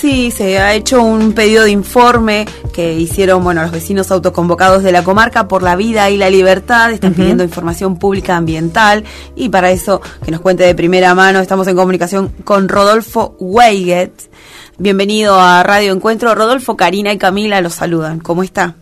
Sí, se ha hecho un pedido de informe que hicieron, bueno, los vecinos autoconvocados de la comarca por la vida y la libertad, están pidiendo información pública ambiental y para eso que nos cuente de primera mano estamos en comunicación con Rodolfo Weiget. Bienvenido a Radio Encuentro. Rodolfo, Karina y Camila los saludan. ¿Cómo está?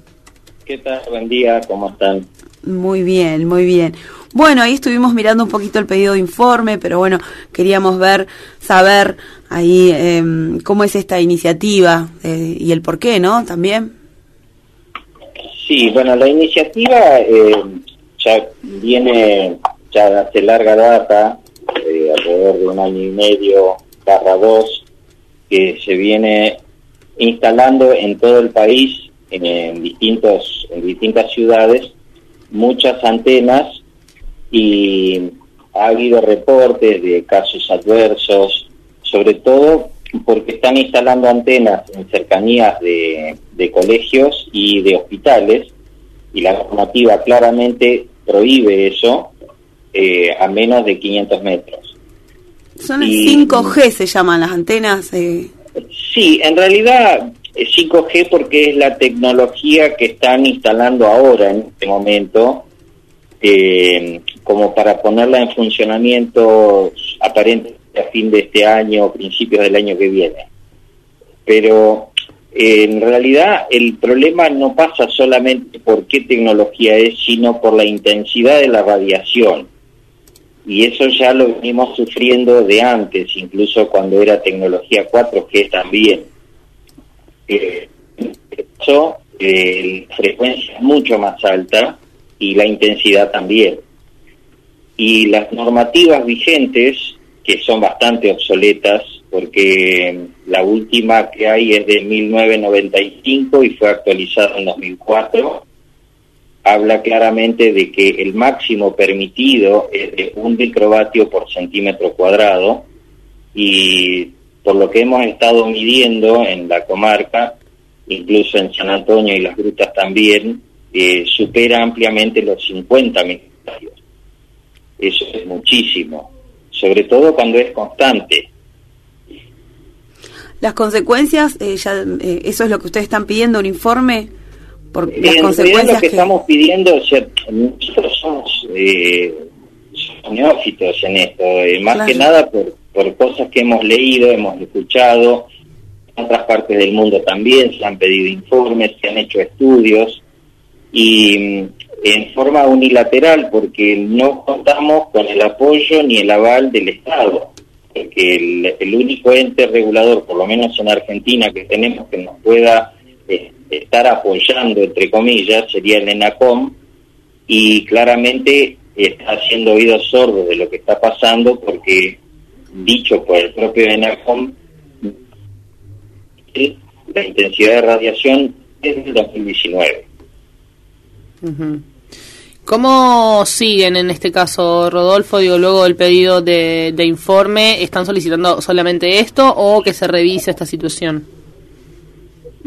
¿Qué tal? Buen día, ¿cómo están? Muy bien, muy bien. Bueno, ahí estuvimos mirando un poquito el pedido de informe, pero bueno, queríamos ver, saber ahí em, cómo es esta iniciativa eh, y el por qué, ¿no? También. Sí, bueno, la iniciativa eh, ya viene ya hace larga data, eh, alrededor de un año y medio, barra dos, que se viene instalando en todo el país, en, distintos, en distintas ciudades, muchas antenas y ha habido reportes de casos adversos, sobre todo porque están instalando antenas en cercanías de, colegios y de hospitales y la normativa claramente prohíbe eso eh, a menos de 500 metros. Son 5G se llaman las antenas. Eh. Sí, en realidad 5G porque es la tecnología que están instalando ahora en este momento eh, como para ponerla en funcionamiento aparentemente a fin de este año o principios del año que viene. Pero eh, en realidad el problema no pasa solamente por qué tecnología es, sino por la intensidad de la radiación. Y eso ya lo venimos sufriendo de antes, incluso cuando era tecnología 4G también. Eh, eso, eh, frecuencia mucho más alta y la intensidad también. Y las normativas vigentes, que son bastante obsoletas, porque la última que hay es de 1995 y fue actualizada en 2004, habla claramente de que el máximo permitido es de un microvatio por centímetro cuadrado y por lo que hemos estado midiendo en la comarca, incluso en San Antonio y las grutas también, eh, supera ampliamente los 50 microgramos. Eso es muchísimo, sobre todo cuando es constante. Las consecuencias, eh, ya, eh, eso es lo que ustedes están pidiendo, un informe por las consecuencias lo que, estamos pidiendo, nosotros somos, neófitos en esto, más que nada por, por cosas que hemos leído, hemos escuchado, en otras partes del mundo también se han pedido informes, se han hecho estudios, y mm, en forma unilateral porque no contamos con el apoyo ni el aval del Estado, porque el, único ente regulador, por lo menos en Argentina, que tenemos que nos pueda eh, estar apoyando, entre comillas, sería el ENACOM, y claramente está haciendo oídos sordos de lo que está pasando porque, dicho por el propio ENACOM, la intensidad de radiación es del 2019. ¿Cómo siguen en este caso, Rodolfo? Digo, luego del pedido de, informe, ¿están solicitando solamente esto o que se revise esta situación?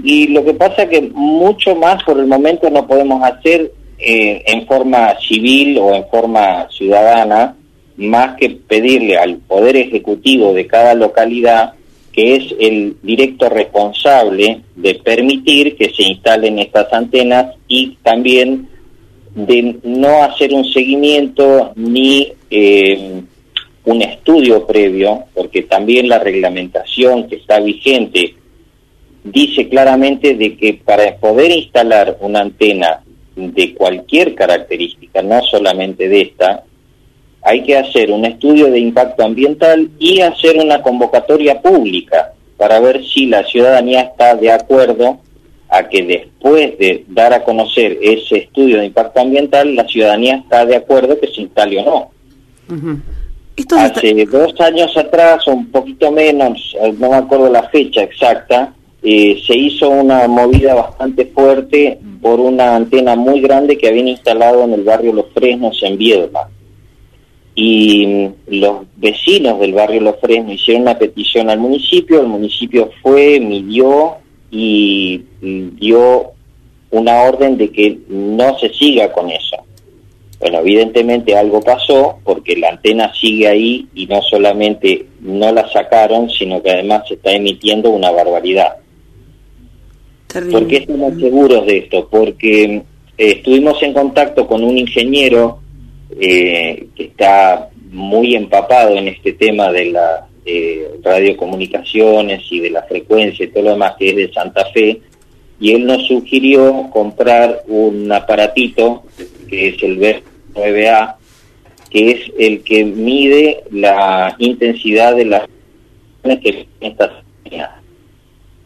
Y lo que pasa es que mucho más por el momento no podemos hacer eh, en forma civil o en forma ciudadana, más que pedirle al Poder Ejecutivo de cada localidad que es el directo responsable de permitir que se instalen estas antenas y también de no hacer un seguimiento ni eh, un estudio previo, porque también la reglamentación que está vigente dice claramente de que para poder instalar una antena de cualquier característica, no solamente de esta, hay que hacer un estudio de impacto ambiental y hacer una convocatoria pública para ver si la ciudadanía está de acuerdo a que después de dar a conocer ese estudio de impacto ambiental, la ciudadanía está de acuerdo que se instale o no. Hace dos años atrás, o un poquito menos, eh, no me acuerdo la fecha exacta, eh, se hizo una movida bastante fuerte por una antena muy grande que habían instalado en el barrio Los Fresnos en Viedma y los vecinos del barrio Los Fresnos hicieron una petición al municipio, el municipio fue, midió y dio una orden de que no se siga con eso. Bueno, evidentemente algo pasó porque la antena sigue ahí y no solamente no la sacaron, sino que además se está emitiendo una barbaridad. ¿Por qué estamos seguros de esto? Porque eh, estuvimos en contacto con un ingeniero eh, que está muy empapado en este tema de las radiocomunicaciones y de la frecuencia y todo lo demás, que es de Santa Fe, y él nos sugirió comprar un aparatito que es el BER9A, que es el que mide la intensidad de las que estas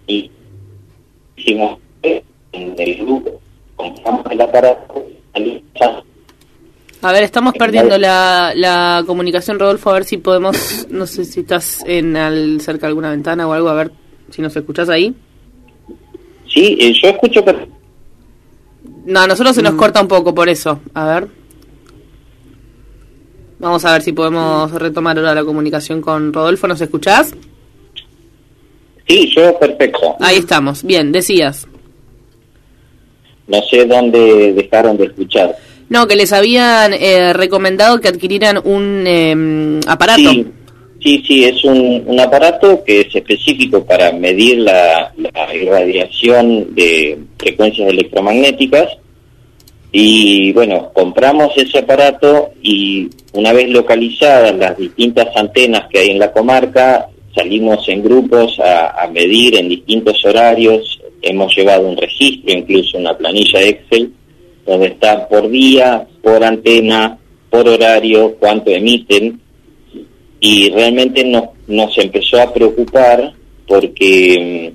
y hicimos en el grupo compramos el aparato a ver, estamos perdiendo la, la comunicación, Rodolfo, a ver si podemos, no sé si estás en al, cerca de alguna ventana o algo, a ver si nos escuchás ahí. Sí, eh, yo escucho pero... No, a nosotros se nos mm. corta un poco por eso, a ver. Vamos a ver si podemos retomar ahora la comunicación con Rodolfo, ¿nos escuchás? Sí, yo perfecto. Ahí estamos, bien, decías. No sé dónde dejaron de escuchar. No, que les habían eh, recomendado que adquirieran un em, aparato. Sí, sí, es un, aparato que es específico para medir la, irradiación de frecuencias electromagnéticas. Y bueno, compramos ese aparato y una vez localizadas las distintas antenas que hay en la comarca, salimos en grupos a medir en distintos horarios. Hemos llevado un registro, incluso una planilla Excel donde está por día, por antena, por horario, cuánto emiten, y realmente nos, nos empezó a preocupar porque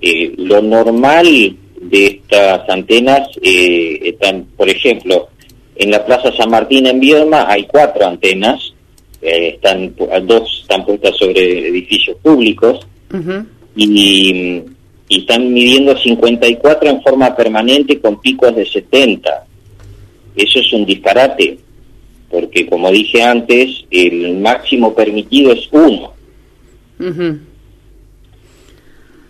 eh, lo normal de estas antenas eh, están, por ejemplo, en la Plaza San Martín en Viedma hay cuatro antenas, eh, están dos están puestas sobre edificios públicos. Y y están midiendo 54 en forma permanente con picos de 70. Eso es un disparate, porque como dije antes, el máximo permitido es 1.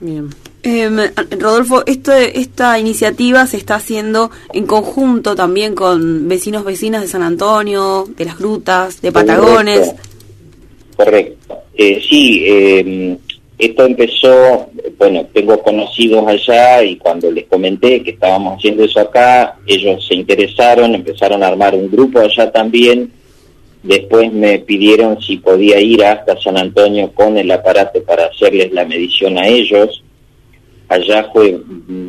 Bien. Em, Rodolfo, esto, esta iniciativa se está haciendo en conjunto también con vecinos vecinas de San Antonio, de las grutas, de Patagones. Correcto. Eh, sí, eh, esto empezó, bueno, tengo conocidos allá y cuando les comenté que estábamos haciendo eso acá, ellos se interesaron, empezaron a armar un grupo allá también. Después me pidieron si podía ir hasta San Antonio con el aparato para hacerles la medición a ellos. Allá fue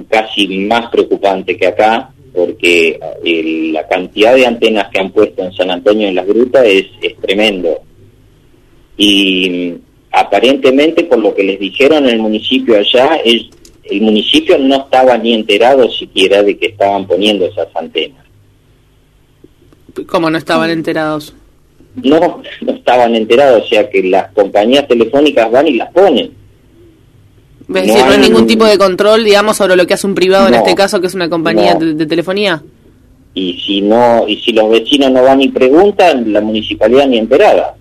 casi más preocupante que acá, porque eh, la cantidad de antenas que han puesto en San Antonio en las grutas es tremendo. Y aparentemente por lo que les dijeron en el municipio allá, el, el municipio no estaba ni enterado siquiera de que estaban poniendo esas antenas. ¿Cómo no estaban enterados? No, no estaban enterados, o sea que las compañías telefónicas van y las ponen. ¿Ves no, hay ningún tipo de control, digamos, sobre lo que hace un privado en este caso, que es una compañía de, telefonía? Y si no, y si los vecinos no van y preguntan, la municipalidad ni enterada.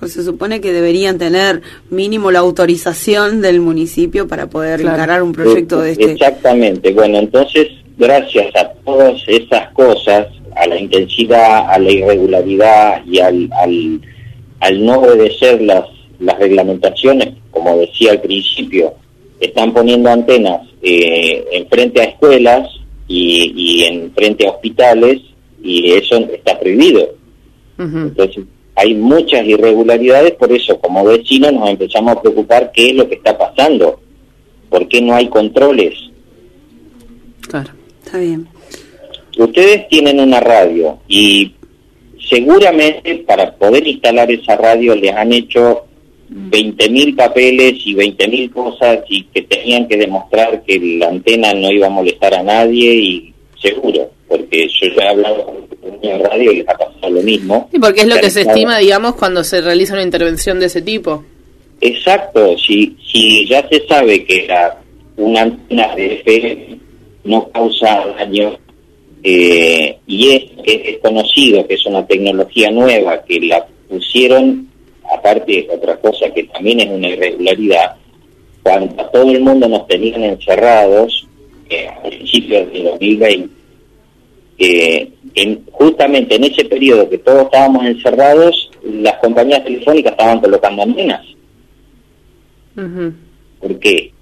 Pues se supone que deberían tener mínimo la autorización del municipio para poder encarar un proyecto de este. Exactamente. Bueno, entonces, gracias a todas esas cosas, a la intensidad, a la irregularidad y al, al, al no obedecer las, las reglamentaciones, como decía al principio, están poniendo antenas eh, en frente a escuelas y, y en frente a hospitales y eso está prohibido. Entonces, hay muchas irregularidades, por eso como vecinos nos empezamos a preocupar qué es lo que está pasando, por qué no hay controles. Claro, está bien. Ustedes tienen una radio y seguramente para poder instalar esa radio les han hecho 20.000 papeles y 20.000 cosas y que tenían que demostrar que la antena no iba a molestar a nadie y seguro, porque yo ya he hablado con en radio y les ha pasado lo mismo. Y porque es lo que se estima, digamos, cuando se realiza una intervención de ese tipo. Exacto, si, si ya se sabe que la, una antena de FM no causa daño eh, y es, es conocido que es una tecnología nueva, que la pusieron, aparte de otra cosa que también es una irregularidad, cuando a todo el mundo nos tenían encerrados, a principios de 2020, en, justamente en ese periodo que todos estábamos encerrados, las compañías telefónicas estaban colocando antenas. ¿Por qué?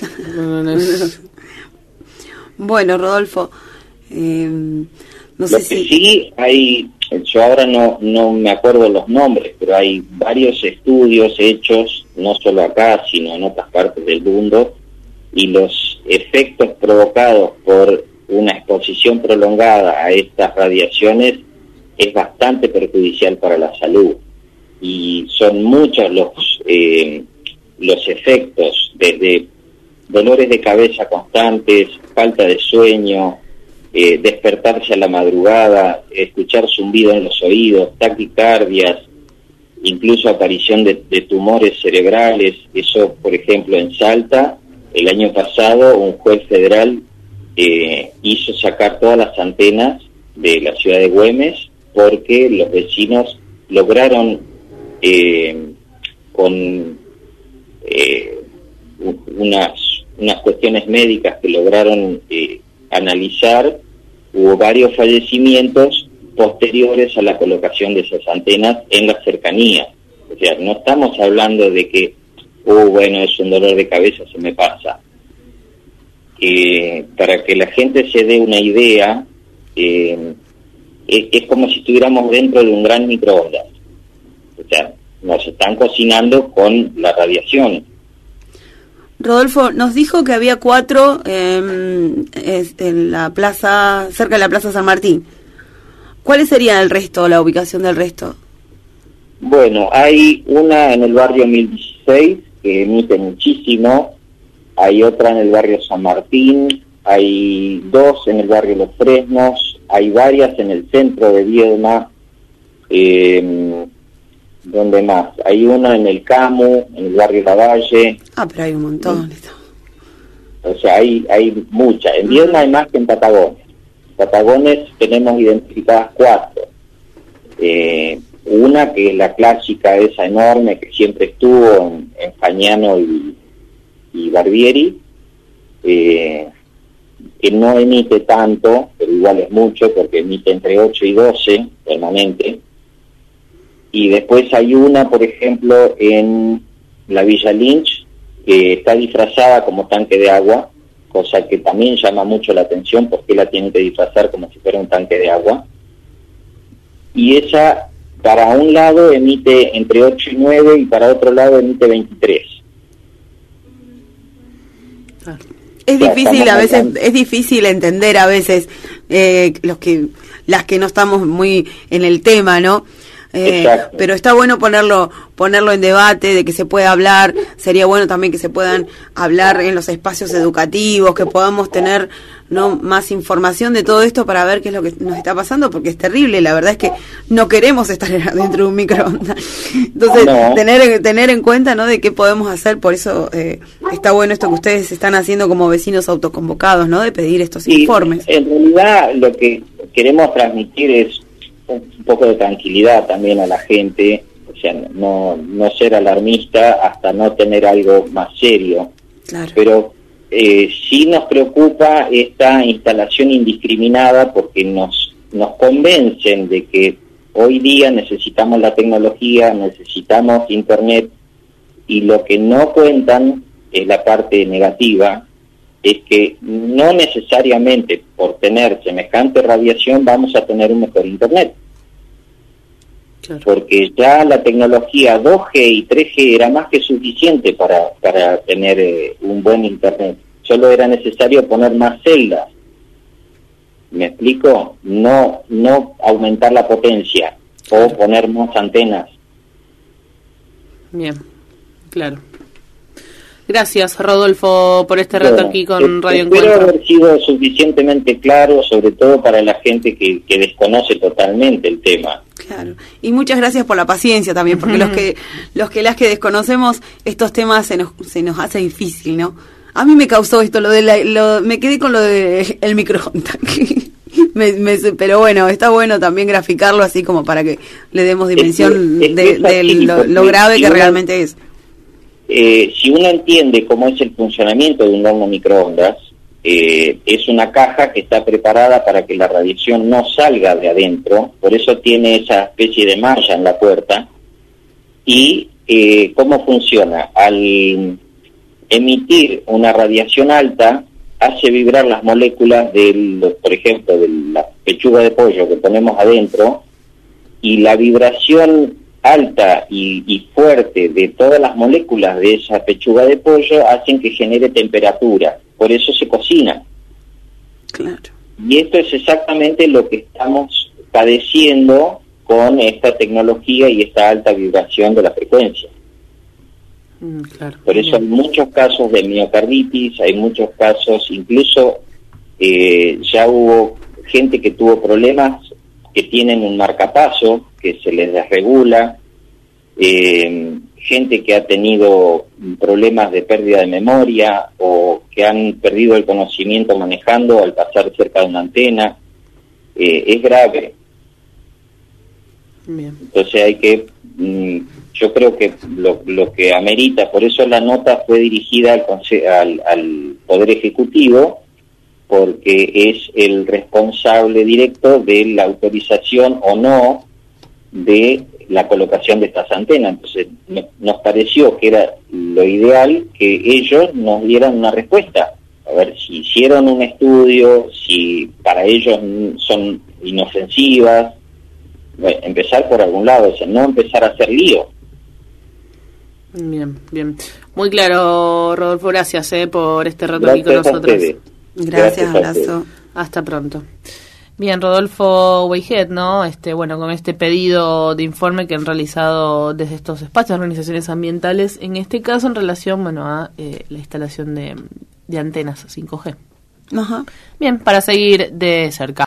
bueno, Rodolfo, eh, no sé si... Sí, hay, yo ahora no, no me acuerdo los nombres, pero hay varios estudios hechos, no solo acá, sino en otras partes del mundo, y los efectos provocados por una exposición prolongada a estas radiaciones es bastante perjudicial para la salud. Y son muchos los eh, los efectos desde dolores de cabeza constantes, falta de sueño, eh, despertarse a la madrugada, escuchar zumbido en los oídos, taquicardias, incluso aparición de, tumores cerebrales. Eso, por ejemplo, en Salta, el año pasado un juez federal eh, hizo sacar todas las antenas de la ciudad de Güemes porque los vecinos lograron eh, con eh, unas, unas cuestiones médicas que lograron eh, analizar, hubo varios fallecimientos posteriores a la colocación de esas antenas en las cercanías. O sea, no estamos hablando de que, oh, bueno, es un dolor de cabeza, se me pasa. para que la gente se dé una idea, es, es, como si estuviéramos dentro de un gran microondas. O sea, nos están cocinando con la radiación. Rodolfo, nos dijo que había cuatro em, en la plaza, cerca de la Plaza San Martín. ¿Cuáles serían el resto, la ubicación del resto? Bueno, hay una en el barrio 1016 que emite muchísimo, hay otra en el barrio San Martín, hay dos en el barrio Los Fresnos, hay varias en el centro de Viedma, eh, ¿Dónde más? Hay una en el Camu, en el barrio Lavalle. Ah, pero hay un montón. O sea, hay, hay muchas. En Viedma hay más que en Patagones. Patagones tenemos identificadas cuatro. Eh, una que es la clásica, esa enorme que siempre estuvo en, en y Barbieri, eh, que no emite tanto, pero igual es mucho porque emite entre 8 y 12 permanente y después hay una, por ejemplo, en la Villa Lynch, que está disfrazada como tanque de agua, cosa que también llama mucho la atención porque la tienen que disfrazar como si fuera un tanque de agua. Y esa, para un lado, emite entre 8 y 9 y para otro lado emite 23. Es difícil a veces, es difícil entender a veces eh, los que las que no estamos muy en el tema, ¿no? Eh, pero está bueno ponerlo ponerlo en debate, de que se pueda hablar, sería bueno también que se puedan hablar en los espacios educativos, que podamos tener no más información de todo esto para ver qué es lo que nos está pasando, porque es terrible, la verdad es que no queremos estar dentro de un microondas. Entonces, tener, tener en cuenta ¿no? de qué podemos hacer, por eso eh, está bueno esto que ustedes están haciendo como vecinos autoconvocados, ¿no? de pedir estos informes. En realidad lo que queremos transmitir es un poco de tranquilidad también a la gente, o sea, no, no ser alarmista hasta no tener algo más serio. Pero eh, sí nos preocupa esta instalación indiscriminada porque nos, nos convencen de que hoy día necesitamos la tecnología, necesitamos Internet y lo que no cuentan es la parte negativa, es que no necesariamente por tener semejante radiación vamos a tener un mejor Internet. Porque ya la tecnología 2G y 3G era más que suficiente para, para tener eh, un buen Internet. Solo era necesario poner más celdas. ¿Me explico? No, no aumentar la potencia o poner más antenas. Bien, claro. Gracias, Rodolfo, por este rato aquí con Radio Encuentro. Espero haber sido suficientemente claro, sobre todo para la gente que, que desconoce totalmente el tema. Claro. Y muchas gracias por la paciencia también, porque los que los que las que desconocemos estos temas se nos se nos hace difícil, ¿no? A mí me causó esto lo de la, me quedé con lo de el microondas. pero bueno, está bueno también graficarlo así como para que le demos dimensión de, lo grave que realmente es. Eh, si uno entiende cómo es el funcionamiento de un horno microondas, eh, es una caja que está preparada para que la radiación no salga de adentro, por eso tiene esa especie de malla en la puerta. ¿Y eh, cómo funciona? Al emitir una radiación alta, hace vibrar las moléculas del, por ejemplo, de la pechuga de pollo que ponemos adentro, y la vibración alta y, y, fuerte de todas las moléculas de esa pechuga de pollo hacen que genere temperatura por eso se cocina. Claro. Y esto es exactamente lo que estamos padeciendo con esta tecnología y esta alta vibración de la frecuencia. Mm, claro. Por eso hay muchos casos de miocarditis, hay muchos casos, incluso eh, ya hubo gente que tuvo problemas que tienen un marcapaso, que se les desregula, eh, gente que ha tenido problemas de pérdida de memoria o que han perdido el conocimiento manejando al pasar cerca de una antena. Eh, es grave. Entonces hay que, mm, yo creo que lo, lo, que amerita, por eso la nota fue dirigida al, al, al Poder Ejecutivo, porque es el responsable directo de la autorización o no de la colocación de estas antenas. Entonces nos pareció que era lo ideal que ellos nos dieran una respuesta. A ver si hicieron un estudio, si para ellos son inofensivas. empezar por algún lado, o sea, no empezar a hacer lío. Bien, bien. Muy claro, Rodolfo, gracias eh, por este rato aquí con nosotros. Gracias, abrazo. Hasta pronto. Bien, Rodolfo Weijet, ¿no? Este, bueno, con este pedido de informe que han realizado desde estos espacios, organizaciones ambientales, en este caso en relación, bueno, a eh, la instalación de, de antenas 5G. Ajá. Bien, para seguir de cerca.